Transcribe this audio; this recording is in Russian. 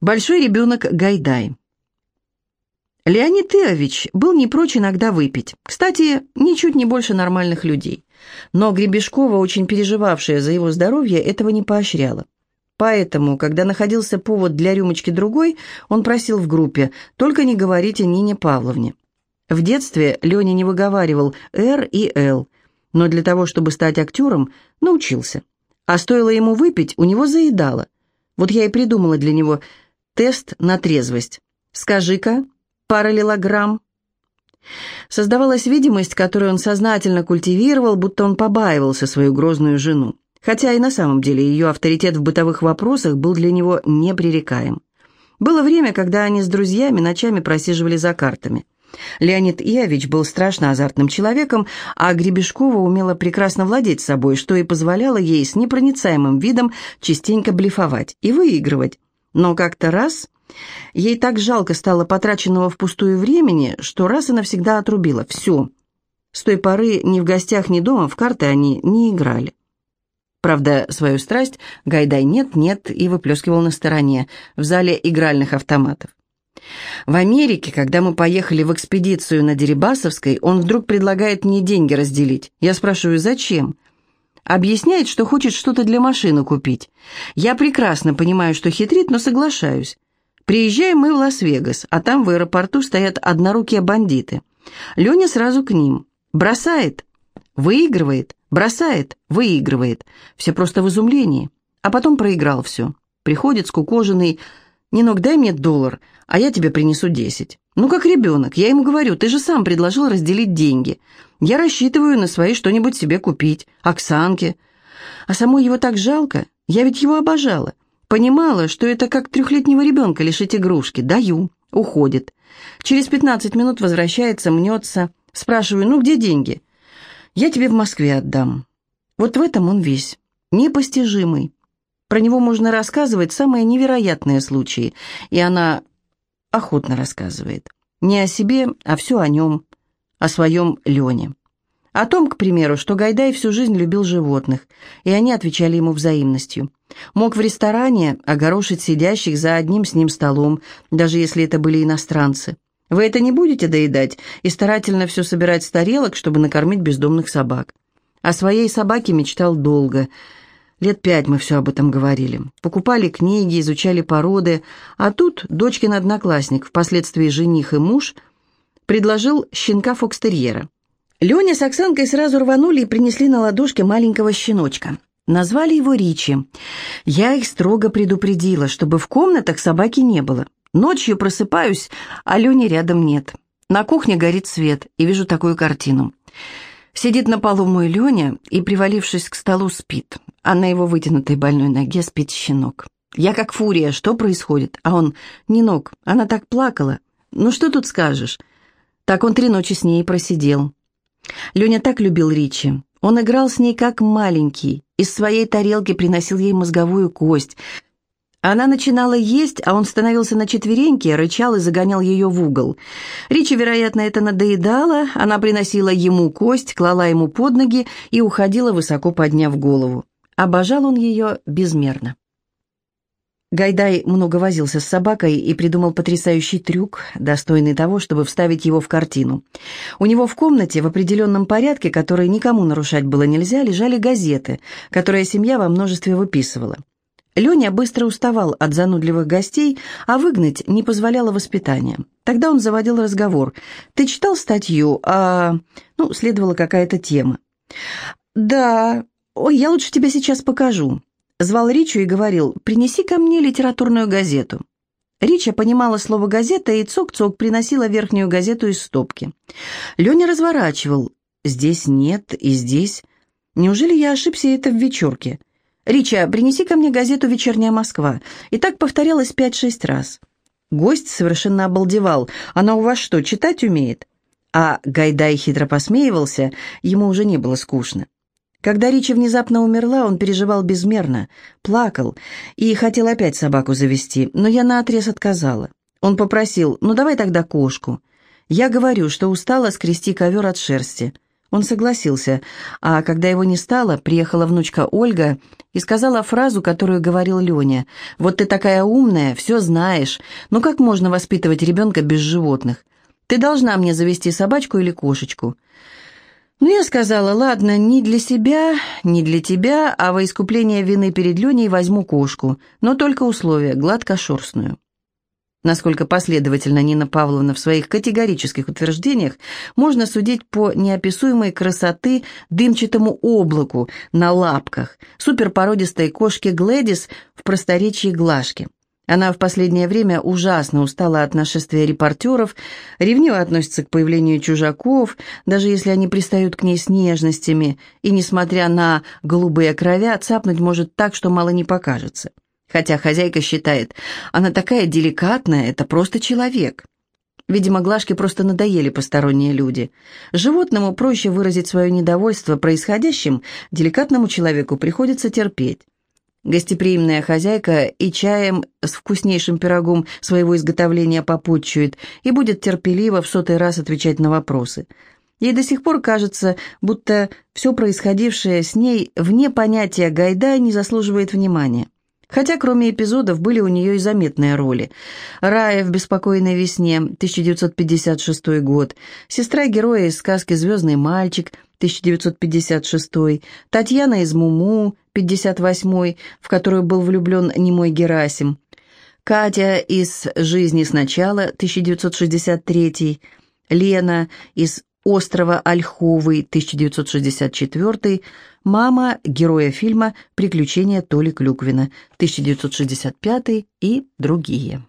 Большой ребенок Гайдай. Леонид Иович был не прочь иногда выпить. Кстати, ничуть не больше нормальных людей. Но Гребешкова, очень переживавшая за его здоровье, этого не поощряла. Поэтому, когда находился повод для рюмочки другой, он просил в группе «Только не говорите Нине Павловне». В детстве Леня не выговаривал «Р» и «Л», но для того, чтобы стать актером, научился. А стоило ему выпить, у него заедало. Вот я и придумала для него тест на трезвость. «Скажи-ка, параллелограмм». Создавалась видимость, которую он сознательно культивировал, будто он побаивался свою грозную жену. Хотя и на самом деле ее авторитет в бытовых вопросах был для него непререкаем. Было время, когда они с друзьями ночами просиживали за картами. Леонид Иович был страшно азартным человеком, а Гребешкова умела прекрасно владеть собой, что и позволяло ей с непроницаемым видом частенько блефовать и выигрывать. Но как-то раз ей так жалко стало потраченного впустую времени, что раз и навсегда отрубила все. С той поры ни в гостях, ни дома в карты они не играли. Правда, свою страсть Гайдай нет-нет и выплескивал на стороне, в зале игральных автоматов. В Америке, когда мы поехали в экспедицию на Дерибасовской, он вдруг предлагает мне деньги разделить. Я спрашиваю, зачем? Объясняет, что хочет что-то для машины купить. Я прекрасно понимаю, что хитрит, но соглашаюсь. Приезжаем мы в Лас-Вегас, а там в аэропорту стоят однорукие бандиты. Леня сразу к ним. Бросает. Выигрывает. Бросает. Выигрывает. Все просто в изумлении. А потом проиграл все. Приходит скукоженный. «Нинок, дай мне доллар, а я тебе принесу десять». Ну, как ребенок. Я ему говорю, ты же сам предложил разделить деньги. Я рассчитываю на свои что-нибудь себе купить. Оксанке. А самой его так жалко. Я ведь его обожала. Понимала, что это как трехлетнего ребенка лишить игрушки. Даю. Уходит. Через пятнадцать минут возвращается, мнется. Спрашиваю, ну где деньги? Я тебе в Москве отдам. Вот в этом он весь. Непостижимый. Про него можно рассказывать самые невероятные случаи, и она охотно рассказывает. Не о себе, а все о нем, о своем Лене. О том, к примеру, что Гайдай всю жизнь любил животных, и они отвечали ему взаимностью. Мог в ресторане огорошить сидящих за одним с ним столом, даже если это были иностранцы. Вы это не будете доедать и старательно все собирать с тарелок, чтобы накормить бездомных собак. О своей собаке мечтал долго – Лет пять мы все об этом говорили. Покупали книги, изучали породы, а тут дочкин одноклассник, впоследствии жених и муж, предложил щенка фокстерьера. Леня с Оксанкой сразу рванули и принесли на ладошке маленького щеночка. Назвали его Ричи. Я их строго предупредила, чтобы в комнатах собаки не было. Ночью просыпаюсь, а Лени рядом нет. На кухне горит свет, и вижу такую картину. Сидит на полу мой Леня и, привалившись к столу, спит а на его вытянутой больной ноге спит щенок. Я как фурия, что происходит? А он, не ног, она так плакала. Ну что тут скажешь? Так он три ночи с ней просидел. Леня так любил Ричи. Он играл с ней как маленький, из своей тарелки приносил ей мозговую кость. Она начинала есть, а он становился на четвереньки, рычал и загонял ее в угол. Ричи, вероятно, это надоедало, она приносила ему кость, клала ему под ноги и уходила, высоко подняв голову. Обожал он ее безмерно. Гайдай много возился с собакой и придумал потрясающий трюк, достойный того, чтобы вставить его в картину. У него в комнате в определенном порядке, который никому нарушать было нельзя, лежали газеты, которые семья во множестве выписывала. Леня быстро уставал от занудливых гостей, а выгнать не позволяло воспитание. Тогда он заводил разговор. «Ты читал статью, а...» Ну, следовала какая-то тема. «Да, «Ой, я лучше тебе сейчас покажу». Звал Ричу и говорил, «Принеси ко мне литературную газету». Рича понимала слово «газета» и цок-цок приносила верхнюю газету из стопки. Леня разворачивал. «Здесь нет и здесь. Неужели я ошибся это в вечерке?» «Рича, принеси ко мне газету «Вечерняя Москва». И так повторялось пять-шесть раз. Гость совершенно обалдевал. «Она у вас что, читать умеет?» А Гайдай хитро посмеивался, ему уже не было скучно. Когда Ричи внезапно умерла, он переживал безмерно, плакал и хотел опять собаку завести, но я наотрез отказала. Он попросил, ну давай тогда кошку. Я говорю, что устала скрести ковер от шерсти. Он согласился, а когда его не стало, приехала внучка Ольга и сказала фразу, которую говорил Леня. «Вот ты такая умная, все знаешь, но как можно воспитывать ребенка без животных? Ты должна мне завести собачку или кошечку». Ну, я сказала, ладно, не для себя, не для тебя, а во искупление вины перед Леней возьму кошку, но только условие, гладкошерстную. Насколько последовательна Нина Павловна в своих категорических утверждениях, можно судить по неописуемой красоты дымчатому облаку на лапках, суперпородистой кошке Глэдис в просторечии Глашки. Она в последнее время ужасно устала от нашествия репортеров, ревниво относится к появлению чужаков, даже если они пристают к ней с нежностями, и, несмотря на голубые кровя, цапнуть может так, что мало не покажется. Хотя хозяйка считает, она такая деликатная, это просто человек. Видимо, Глашке просто надоели посторонние люди. Животному проще выразить свое недовольство происходящим, деликатному человеку приходится терпеть. Гостеприимная хозяйка и чаем с вкуснейшим пирогом своего изготовления попутчует и будет терпеливо в сотый раз отвечать на вопросы. Ей до сих пор кажется, будто все происходившее с ней вне понятия Гайдая не заслуживает внимания. Хотя кроме эпизодов были у нее и заметные роли. «Рая в беспокойной весне», 1956 год, сестра героя из сказки «Звездный мальчик», 1956, Татьяна из «Муму», 58 в которую был влюблен немой Герасим, Катя из «Жизни сначала», 1963, Лена из острова Ольховый, 1964, мама героя фильма «Приключения Толи Клюквина», 1965 и другие.